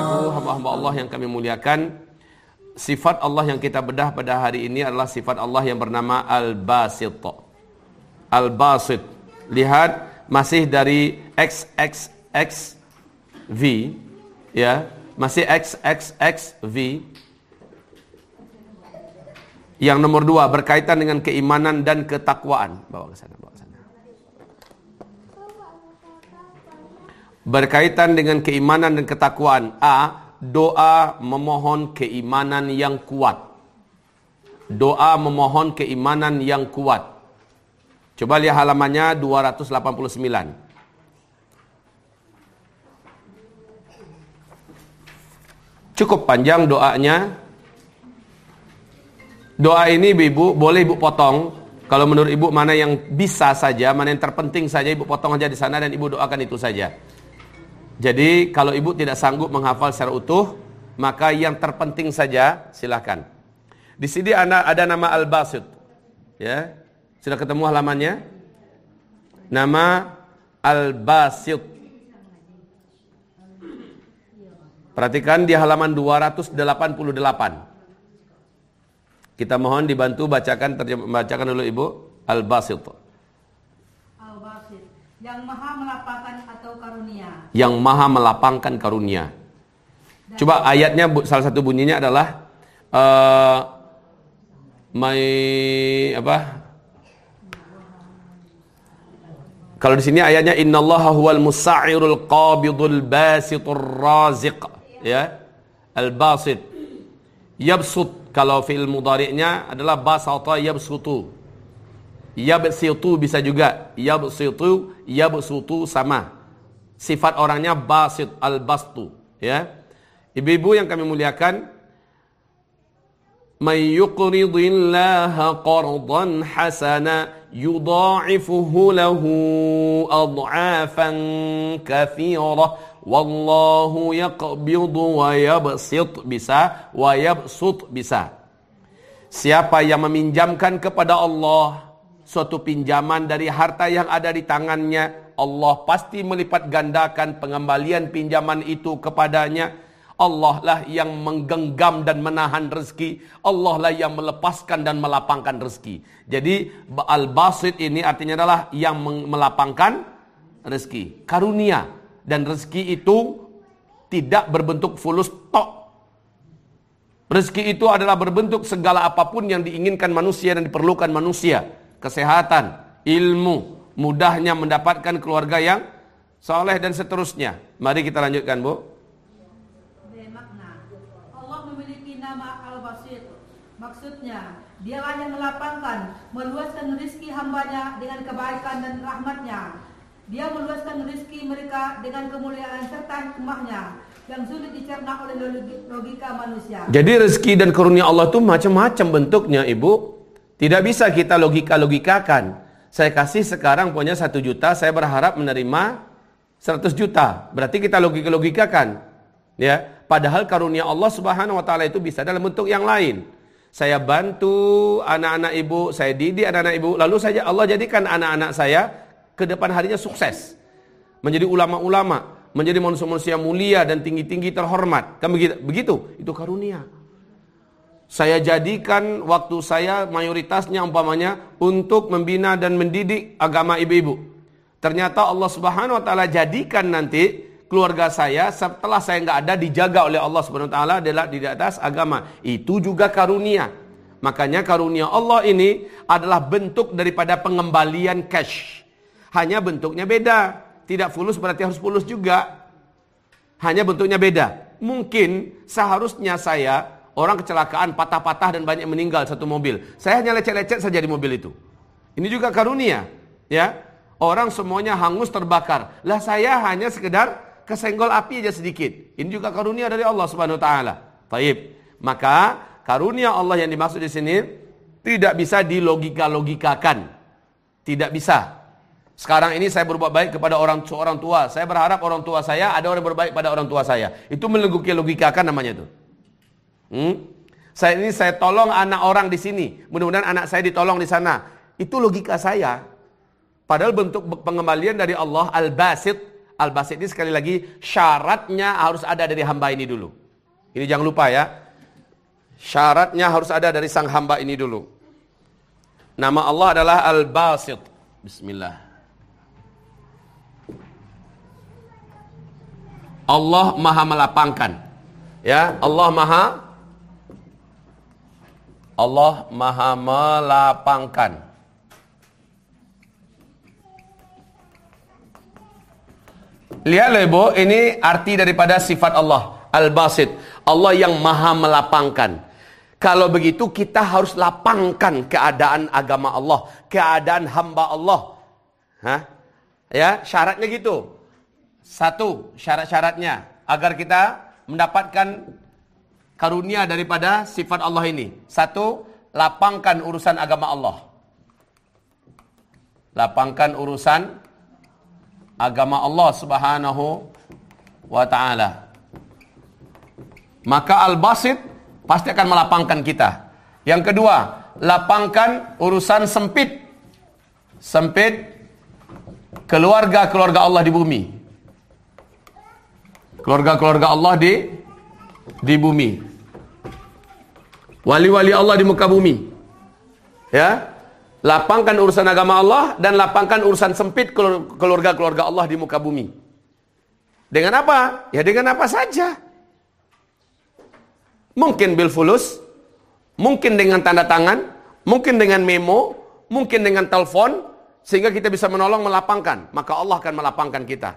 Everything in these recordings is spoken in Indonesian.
Ibu hamba-hamba Allah yang kami muliakan, sifat Allah yang kita bedah pada hari ini adalah sifat Allah yang bernama Al-Basit. Al-Basit. Lihat masih dari XXXV ya, masih XXXV. Yang nomor dua berkaitan dengan keimanan dan ketakwaan. Bawa ke sana, bawa ke sana. Berkaitan dengan keimanan dan ketakwaan. A. Doa memohon keimanan yang kuat. Doa memohon keimanan yang kuat. Coba lihat halamannya 289. Cukup panjang doanya. Doa ini ibu boleh ibu potong. Kalau menurut ibu mana yang bisa saja, mana yang terpenting saja ibu potong aja di sana dan ibu doakan itu saja. Jadi kalau ibu tidak sanggup menghafal secara utuh, maka yang terpenting saja silahkan. Di sini ada, ada nama Al-Basit. Ya. Sudah ketemu halamannya? Nama Al-Basit. Perhatikan di halaman 288. Kita mohon dibantu bacakan bacakan dulu Ibu Al-Basit. Yang maha melapangkan atau karunia. Yang maha melapangkan karunia. Coba ayatnya salah satu bunyinya adalah uh, my apa? Kalau di sini ayatnya innallaha huwal musa'irul qabidul basitur raziq ya. Al-basit. Yabsut kalau fi'il mudhari'nya adalah basata yabsutu. Yabsitu bisa juga. Yabsitu, yabsutu sama. Sifat orangnya basit al-bastu, ya. Ibu-ibu yang kami muliakan, may yuqridillaha qardan hasana yudha'ifuhu lahu ad'afan katsira wallahu yaqbidu wa yabsit bisa wa yabsut bisa siapa yang meminjamkan kepada Allah suatu pinjaman dari harta yang ada di tangannya Allah pasti melipat gandakan pengembalian pinjaman itu kepadanya Allah lah yang menggenggam dan menahan rezeki. Allah lah yang melepaskan dan melapangkan rezeki. Jadi al-basit ini artinya adalah yang melapangkan rezeki. Karunia. Dan rezeki itu tidak berbentuk fulus tok. Rezeki itu adalah berbentuk segala apa pun yang diinginkan manusia dan diperlukan manusia. Kesehatan, ilmu, mudahnya mendapatkan keluarga yang soleh dan seterusnya. Mari kita lanjutkan Bu. Maksudnya, dialah yang melapangkan, meluaskan rizki hambanya dengan kebaikan dan rahmatnya. Dia meluaskan rizki mereka dengan kemuliaan serta hikmahnya yang sulit dicerna oleh logika manusia. Jadi rezeki dan karunia Allah itu macam-macam bentuknya, Ibu. Tidak bisa kita logika-logikakan. Saya kasih sekarang punya satu juta, saya berharap menerima 100 juta. Berarti kita logika-logikakan. Ya, padahal karunia Allah Subhanahu wa taala itu bisa dalam bentuk yang lain. Saya bantu anak-anak ibu, saya didik anak-anak ibu, lalu saja Allah jadikan anak-anak saya ke depan harinya sukses. Menjadi ulama-ulama, menjadi manusia-manusia mulia dan tinggi-tinggi terhormat. Kan begitu? Begitu, itu karunia. Saya jadikan waktu saya mayoritasnya umpamanya untuk membina dan mendidik agama ibu-ibu. Ternyata Allah Subhanahu wa taala jadikan nanti keluarga saya setelah saya nggak ada dijaga oleh Allah Subhanahu wa taala adalah di atas agama. Itu juga karunia. Makanya karunia Allah ini adalah bentuk daripada pengembalian cash. Hanya bentuknya beda. Tidak fulus berarti harus fulus juga. Hanya bentuknya beda. Mungkin seharusnya saya orang kecelakaan patah-patah dan banyak meninggal satu mobil. Saya hanya lecet-lecet saja di mobil itu. Ini juga karunia, ya. Orang semuanya hangus terbakar. Lah saya hanya sekedar kesenggol api aja sedikit. Ini juga karunia dari Allah Subhanahu wa taala. Taib. Maka karunia Allah yang dimaksud di sini tidak bisa dilogika-logikakan. Tidak bisa. Sekarang ini saya berbuat baik kepada orang seorang tua. Saya berharap orang tua saya ada orang berbaik pada orang tua saya. Itu melogika-logikakan namanya itu. Hmm? Saya ini saya tolong anak orang di sini. Mudah-mudahan anak saya ditolong di sana. Itu logika saya. Padahal bentuk pengembalian dari Allah al-basit. Al-basit ini sekali lagi syaratnya harus ada dari hamba ini dulu. Ini jangan lupa ya. Syaratnya harus ada dari sang hamba ini dulu. Nama Allah adalah al-basit. Bismillah. Allah maha melapangkan. Ya, Allah maha Allah maha melapangkan. Lihatlah ibu, ini arti daripada sifat Allah. Al-Basit. Allah yang maha melapangkan. Kalau begitu kita harus lapangkan keadaan agama Allah. Keadaan hamba Allah. Hah? Ya, syaratnya gitu. Satu, syarat-syaratnya. Agar kita mendapatkan karunia daripada sifat Allah ini. Satu, lapangkan urusan agama Allah. Lapangkan urusan agama Allah Subhanahu wa taala. Maka al-basit pasti akan melapangkan kita. Yang kedua, lapangkan urusan sempit. Sempit keluarga-keluarga Allah di bumi. Keluarga-keluarga Allah di di bumi. Wali-wali Allah di muka bumi. Ya, Lapangkan urusan agama Allah dan lapangkan urusan sempit keluarga-keluarga Allah di muka bumi. Dengan apa? Ya dengan apa saja. Mungkin bil fulus, mungkin dengan tanda tangan, mungkin dengan memo, mungkin dengan telepon, sehingga kita bisa menolong melapangkan. Maka Allah akan melapangkan kita.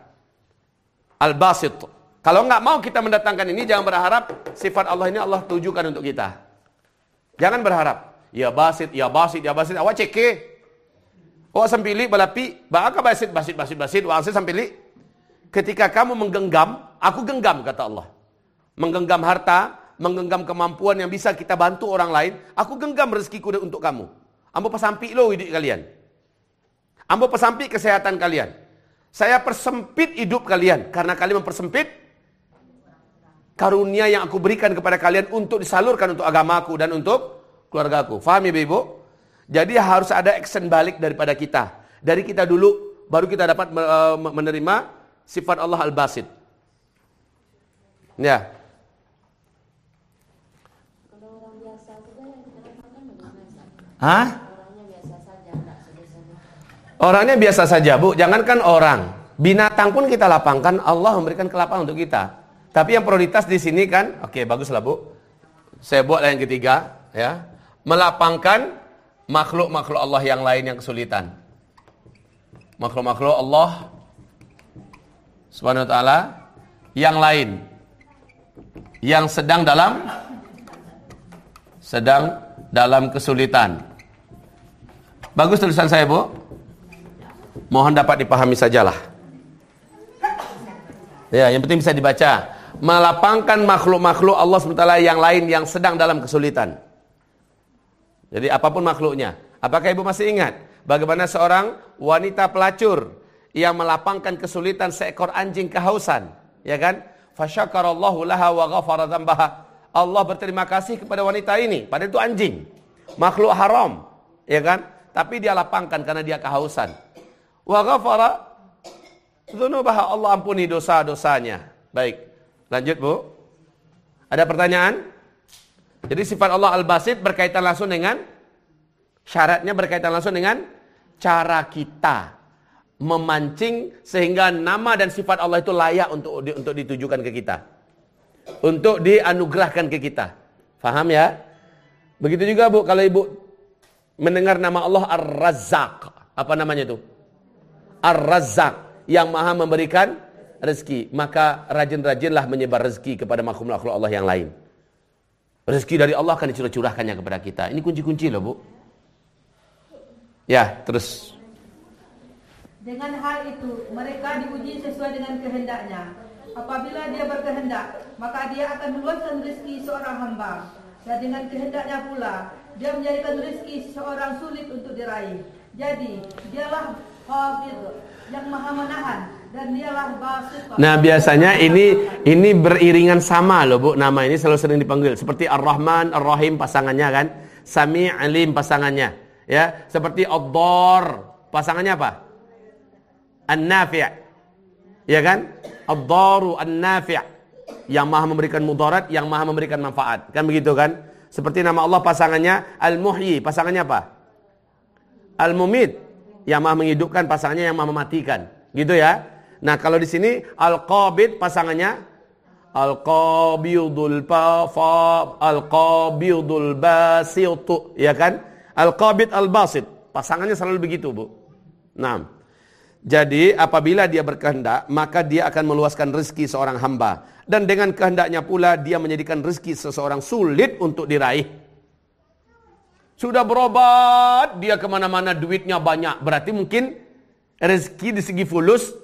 Al-Basit. Kalau nggak mau kita mendatangkan ini, jangan berharap sifat Allah ini Allah tujukan untuk kita. Jangan berharap. Ya basit, ya basit, ya basit. Awak cek Awak sampili balapi, baka basit, basit, basit, basit, awak sampili. Ketika kamu menggenggam, aku genggam kata Allah. Menggenggam harta, menggenggam kemampuan yang bisa kita bantu orang lain, aku genggam rezekiku untuk kamu. Ambo pesampi lo hidup kalian. Ambo pesampi kesehatan kalian. Saya persempit hidup kalian karena kalian mempersempit karunia yang aku berikan kepada kalian untuk disalurkan untuk agamaku dan untuk keluargaku. Faham ya Ibu? Jadi harus ada action balik daripada kita. Dari kita dulu baru kita dapat eh, menerima sifat Allah Al-Basit. Ya. Hah? Orangnya biasa saja, Bu. Jangankan orang. Binatang pun kita lapangkan, Allah memberikan kelapangan untuk kita. Tapi yang prioritas di sini kan, oke okay, baguslah Bu. Saya buat yang ketiga, ya melapangkan makhluk-makhluk Allah yang lain yang kesulitan. Makhluk-makhluk Allah Subhanahu wa yang lain yang sedang dalam sedang dalam kesulitan. Bagus tulisan saya, Bu. Mohon dapat dipahami sajalah. Ya, yang penting bisa dibaca. Melapangkan makhluk-makhluk Allah SWT yang lain yang sedang dalam kesulitan. Jadi apa pun makhluknya. Apakah ibu masih ingat bagaimana seorang wanita pelacur yang melapangkan kesulitan seekor anjing kehausan, ya kan? Fasyakarallahu laha wa ghafara dzambaha. Allah berterima kasih kepada wanita ini, padahal itu anjing, makhluk haram, ya kan? Tapi dia lapangkan karena dia kehausan. Wa ghafara dzunubaha. Allah ampuni dosa-dosanya. Baik. Lanjut, Bu. Ada pertanyaan? Jadi sifat Allah Al-Basit berkaitan langsung dengan syaratnya berkaitan langsung dengan cara kita memancing sehingga nama dan sifat Allah itu layak untuk untuk ditujukan ke kita. Untuk dianugerahkan ke kita. Faham ya? Begitu juga Bu kalau Ibu mendengar nama Allah Ar-Razzaq. Apa namanya itu? Ar-Razzaq yang Maha memberikan rezeki, maka rajin-rajinlah menyebar rezeki kepada makhluk-makhluk Allah yang lain. Rezeki dari Allah akan dicurah-curahkannya kepada kita. Ini kunci-kunci loh, Bu. Ya, terus. Dengan hal itu, mereka diuji sesuai dengan kehendaknya. Apabila dia berkehendak, maka dia akan meluaskan rezeki seorang hamba. Dan dengan kehendaknya pula, dia menjadikan rezeki seorang sulit untuk diraih. Jadi, dialah Hafid yang maha menahan. Nah, biasanya ini ini beriringan sama loh Bu, nama ini selalu sering dipanggil seperti Ar-Rahman, Ar-Rahim pasangannya kan, Sami Alim pasangannya. Ya, seperti Ad-Dar pasangannya apa? an-nafi'. Ya kan? Ad-daru an-nafi'. Yang maha memberikan mudarat, yang maha memberikan manfaat. Kan begitu kan? Seperti nama Allah pasangannya Al-Muhyi. Pasangannya apa? Al-Mumit. Yang maha menghidupkan, pasangannya yang maha mematikan. Gitu ya? Nah kalau di sini Al-Qabid pasangannya Al-Qabidul Fa Al-Qabidul Basitu ya kan? Al-Qabid Al-Basit. Pasangannya selalu begitu, Bu. Nah. Jadi apabila dia berkehendak, maka dia akan meluaskan rezeki seorang hamba. Dan dengan kehendaknya pula dia menjadikan rezeki seseorang sulit untuk diraih. Sudah berobat, dia ke mana-mana duitnya banyak. Berarti mungkin rezeki di segi fulus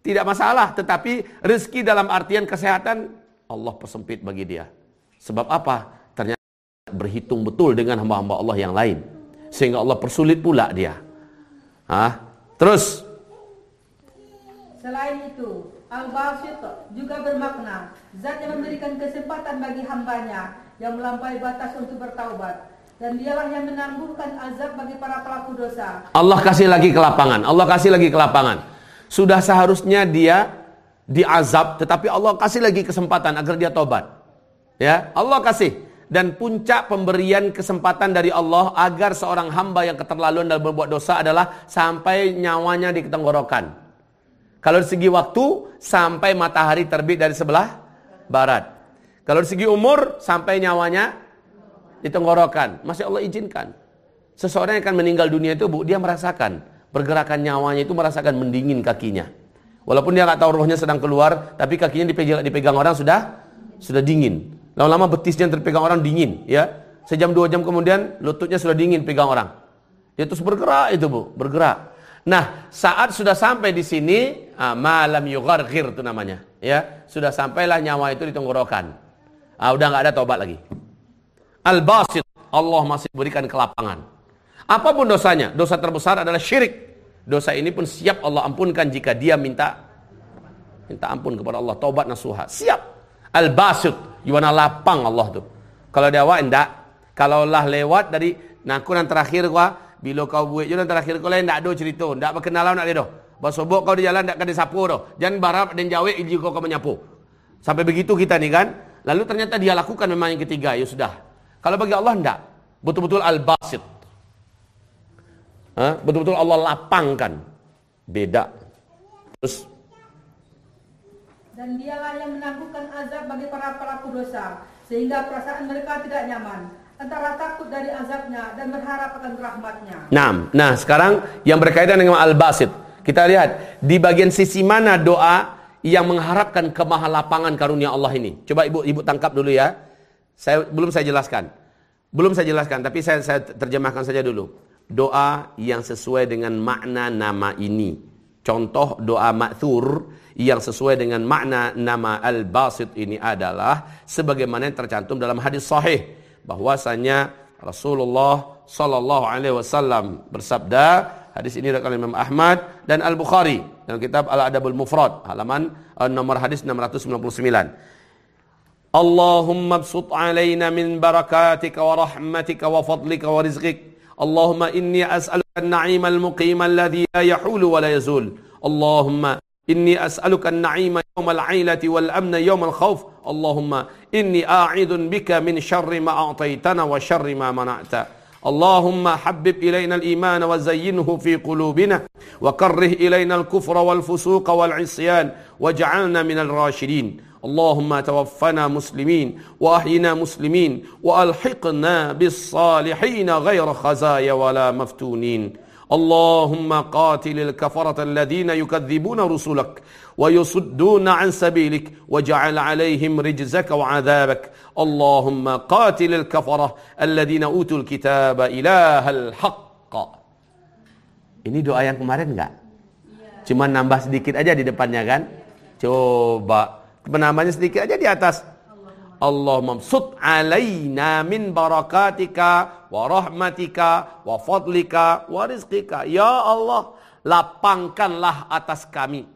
tidak masalah, tetapi rezeki dalam artian kesehatan Allah persempit bagi dia. Sebab apa? Ternyata berhitung betul dengan hamba-hamba Allah yang lain. Sehingga Allah persulit pula dia. Hah? Terus. Selain itu, Al-Basit juga bermakna Zat yang memberikan kesempatan bagi hambanya yang melampaui batas untuk bertaubat. Dan dialah yang menangguhkan azab bagi para pelaku dosa. Allah kasih lagi kelapangan. Allah kasih lagi kelapangan. Sudah seharusnya dia diazab, tetapi Allah kasih lagi kesempatan agar dia tobat. Ya, Allah kasih. Dan puncak pemberian kesempatan dari Allah agar seorang hamba yang keterlaluan dalam berbuat dosa adalah sampai nyawanya di tenggorokan. Kalau dari segi waktu, sampai matahari terbit dari sebelah barat. Kalau dari segi umur, sampai nyawanya di tenggorokan. Masih Allah izinkan. Seseorang yang akan meninggal dunia itu, Bu, dia merasakan pergerakan nyawanya itu merasakan mendingin kakinya. Walaupun dia nggak tahu rohnya sedang keluar, tapi kakinya dipegang, dipegang orang sudah sudah dingin. Lama-lama betisnya yang terpegang orang dingin, ya. Sejam dua jam kemudian lututnya sudah dingin pegang orang. Dia terus bergerak itu bu, bergerak. Nah, saat sudah sampai di sini, ah, malam yugargir itu namanya, ya. Sudah sampailah nyawa itu di tenggorokan. Ah, udah nggak ada tobat lagi. Al-basit, Allah masih berikan kelapangan. Apa pun dosanya, dosa terbesar adalah syirik. Dosa ini pun siap Allah ampunkan jika dia minta minta ampun kepada Allah, taubat nasuha. Siap. Al-basit, yuwana lapang Allah tuh. Kalau dia awak enggak, kalau lah lewat dari nakunan terakhir gua, bila kau buat jalan terakhir kau lain enggak ada cerita, enggak berkenalan enggak ada. Basobok kau di jalan enggak kena sapu doh. Jangan barap dan jawe iji kau kau menyapu. Sampai begitu kita nih kan. Lalu ternyata dia lakukan memang yang ketiga, ya sudah. Kalau bagi Allah enggak. Betul-betul al-basit. Betul-betul Allah lapangkan. Beda. Terus dan dialah yang menangguhkan azab bagi para pelaku dosa sehingga perasaan mereka tidak nyaman antara takut dari azabnya dan berharap akan rahmatnya. Nah, nah sekarang yang berkaitan dengan al-basit. Kita lihat di bagian sisi mana doa yang mengharapkan kemahalapangan karunia Allah ini. Coba ibu ibu tangkap dulu ya. Saya belum saya jelaskan. Belum saya jelaskan, tapi saya, saya terjemahkan saja dulu doa yang sesuai dengan makna nama ini. Contoh doa ma'thur yang sesuai dengan makna nama al-basit ini adalah sebagaimana yang tercantum dalam hadis sahih. Bahwasanya Rasulullah sallallahu alaihi wasallam bersabda hadis ini dari Imam Ahmad dan Al-Bukhari dalam kitab Al-Adabul Mufrad halaman uh, nomor hadis 699 Allahumma bsut alaina min barakatika wa rahmatika wa fadlika wa rizqika اللهم إني أسألك النعيم المقيم الذي لا يحول ولا يزول. اللهم إني أسألك النعيم يوم العيلة والأمن يوم الخوف. اللهم إني أعيذ بك من شر ما أعطيتنا وشر ما منعت. اللهم حبب إلينا الإيمان وزينه في قلوبنا. وكره إلينا الكفر والفسوق والعصيان. واجعلنا من الراشدين. اللهم توفنا مسلمين واحينا مسلمين والحقنا بالصالحين غير خزايا ولا مفتونين. اللهم قاتل الكفرة الذين يكذبون رسلك ويصدون عن سبيلك واجعل عليهم رجزك وعذابك. اللهم قاتل الكفرة الذين أوتوا الكتاب إله الحق. Ini doa yang kemarin enggak? Cuma nambah sedikit aja di depannya kan? Coba. Penamanya sedikit aja di atas. Allahumma sut alaina min barakatika wa rahmatika wa fadlika wa rizqika. Ya Allah, lapangkanlah atas kami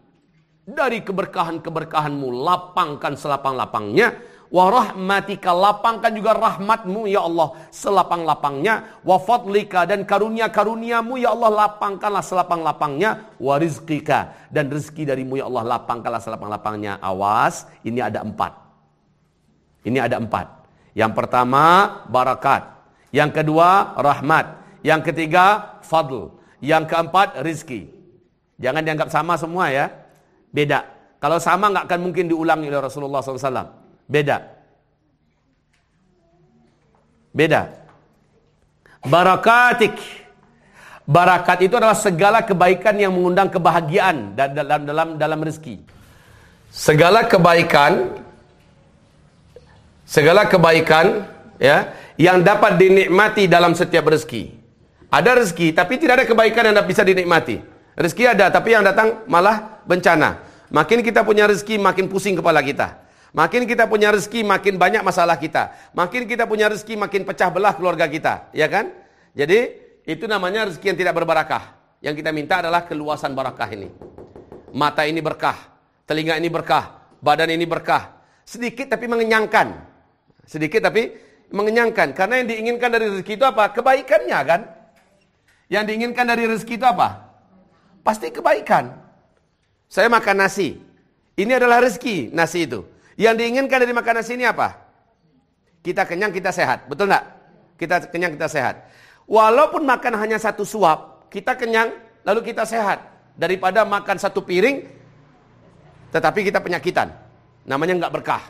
dari keberkahan-keberkahanmu, lapangkan selapang-lapangnya wa rahmatika lapangkan juga rahmatmu ya Allah. Selapang-lapangnya wa fadlika dan karunia-karuniamu ya Allah lapangkanlah selapang-lapangnya. Wa rizqika dan rezeki darimu ya Allah lapangkanlah selapang-lapangnya. Awas ini ada empat. Ini ada empat. Yang pertama barakat. Yang kedua rahmat. Yang ketiga fadl. Yang keempat rizki. Jangan dianggap sama semua ya. Beda. Kalau sama nggak akan mungkin diulangi oleh Rasulullah SAW Beda. Beda. Barakatik. Barakat itu adalah segala kebaikan yang mengundang kebahagiaan dalam dalam dalam rezeki. Segala kebaikan segala kebaikan ya yang dapat dinikmati dalam setiap rezeki. Ada rezeki tapi tidak ada kebaikan yang bisa dinikmati. Rezeki ada tapi yang datang malah bencana. Makin kita punya rezeki makin pusing kepala kita. Makin kita punya rezeki, makin banyak masalah kita. Makin kita punya rezeki, makin pecah belah keluarga kita. Ya kan? Jadi, itu namanya rezeki yang tidak berbarakah. Yang kita minta adalah keluasan barakah ini. Mata ini berkah. Telinga ini berkah. Badan ini berkah. Sedikit tapi mengenyangkan. Sedikit tapi mengenyangkan. Karena yang diinginkan dari rezeki itu apa? Kebaikannya kan? Yang diinginkan dari rezeki itu apa? Pasti kebaikan. Saya makan nasi. Ini adalah rezeki, nasi itu. Yang diinginkan dari makan nasi ini apa? Kita kenyang, kita sehat. Betul nggak? Kita kenyang, kita sehat. Walaupun makan hanya satu suap, kita kenyang, lalu kita sehat. Daripada makan satu piring, tetapi kita penyakitan. Namanya nggak berkah.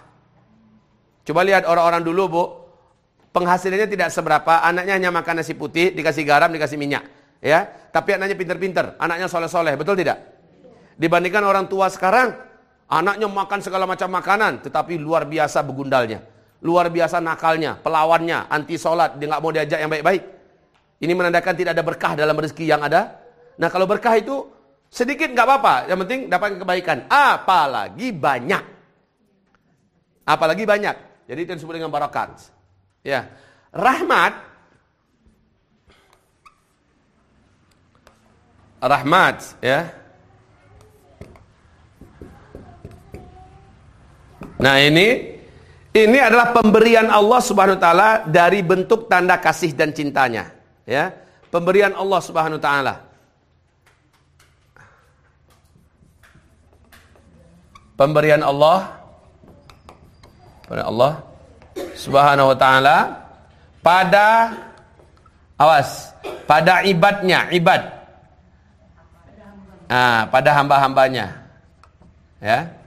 Coba lihat orang-orang dulu, Bu. Penghasilannya tidak seberapa, anaknya hanya makan nasi putih, dikasih garam, dikasih minyak. ya. Tapi anaknya pinter-pinter, anaknya soleh-soleh, betul tidak? Dibandingkan orang tua sekarang, Anaknya makan segala macam makanan, tetapi luar biasa begundalnya. Luar biasa nakalnya, pelawannya, anti sholat, dia nggak mau diajak yang baik-baik. Ini menandakan tidak ada berkah dalam rezeki yang ada. Nah kalau berkah itu sedikit nggak apa-apa, yang penting dapat kebaikan. Apalagi banyak. Apalagi banyak. Jadi itu disebut dengan barakat. Ya, rahmat. Rahmat, ya. Nah ini ini adalah pemberian Allah Subhanahu wa taala dari bentuk tanda kasih dan cintanya, ya. Pemberian Allah Subhanahu wa taala. Pemberian Allah pada Allah Subhanahu wa taala pada awas, pada ibadnya, ibad. Ah, pada hamba-hambanya. Ya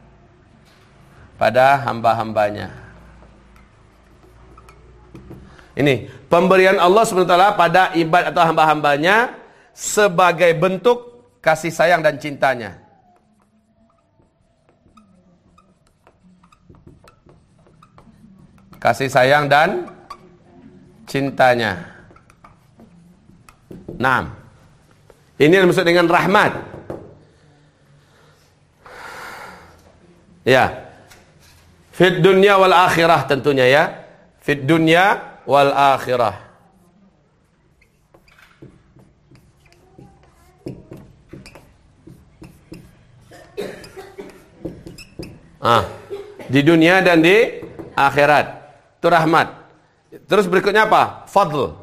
pada hamba-hambanya. Ini pemberian Allah SWT pada ibad atau hamba-hambanya sebagai bentuk kasih sayang dan cintanya. Kasih sayang dan cintanya. Nah, ini yang dimaksud dengan rahmat. Ya. Fit dunya wal akhirah tentunya ya. Fit dunya wal akhirah. Ah, di dunia dan di akhirat. Itu rahmat. Terus berikutnya apa? Fadl.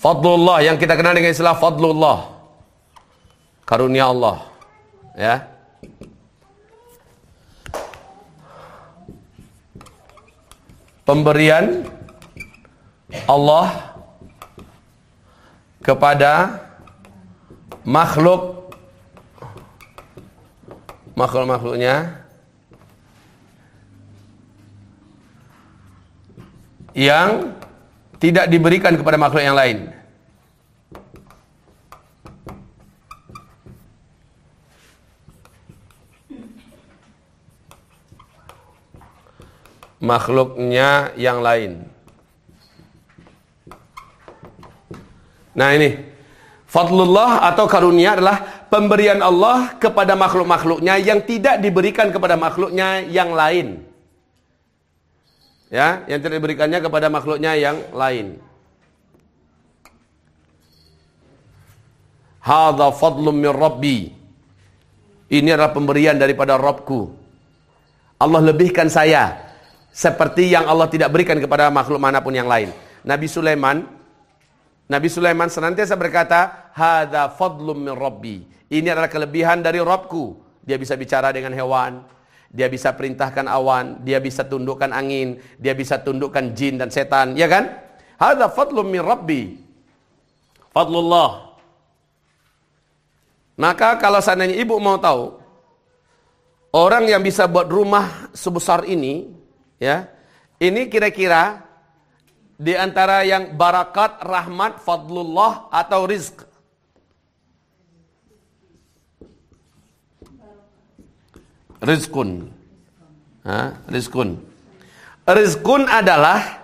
Fadlullah yang kita kenal dengan istilah fadlullah. Karunia Allah ya pemberian Allah kepada makhluk makhluk-makhluknya yang tidak diberikan kepada makhluk yang lain. Makhluknya yang lain. Nah ini, fadlullah atau karunia adalah pemberian Allah kepada makhluk-makhluknya yang tidak diberikan kepada makhluknya yang lain. Ya, yang tidak diberikannya kepada makhluknya yang lain. Hadza fadlum min rabbi. Ini adalah pemberian daripada Robku. Allah lebihkan saya seperti yang Allah tidak berikan kepada makhluk mana pun yang lain. Nabi Sulaiman Nabi Sulaiman senantiasa berkata, "Hadza fadlum min rabbi." Ini adalah kelebihan dari Robku. Dia bisa bicara dengan hewan, dia bisa perintahkan awan, dia bisa tundukkan angin, dia bisa tundukkan jin dan setan, ya kan? Hadza fadlum min rabbi. Fadlullah. Maka kalau seandainya ibu mau tahu orang yang bisa buat rumah sebesar ini, ya, ini kira-kira di antara yang barakat, rahmat, fadlullah atau rizq. Rizkun. Ha? Rizkun. Rizkun adalah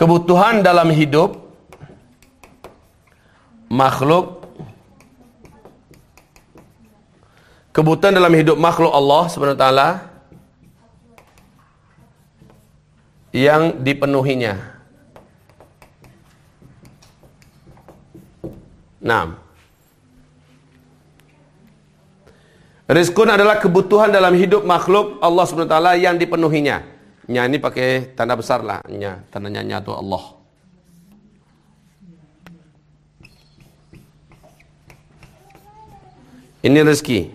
kebutuhan dalam hidup makhluk kebutuhan dalam hidup makhluk Allah Subhanahu taala yang dipenuhinya. Nah, Rizkun adalah kebutuhan dalam hidup makhluk Allah SWT yang dipenuhinya. Nya ini pakai tanda besar lah. Nya, tandanya nya itu Allah. Ini rezeki.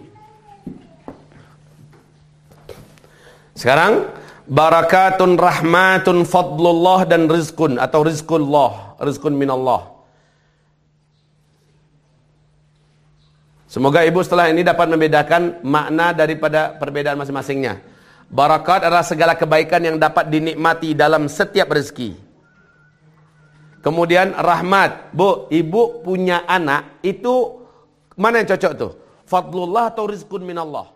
Sekarang barakatun rahmatun fadlullah dan rizkun atau rizkullah, rizkun minallah. Semoga ibu setelah ini dapat membedakan makna daripada perbedaan masing-masingnya. Barakat adalah segala kebaikan yang dapat dinikmati dalam setiap rezeki. Kemudian rahmat. Bu, ibu punya anak, itu mana yang cocok tuh? Fadlullah atau rizkun minallah?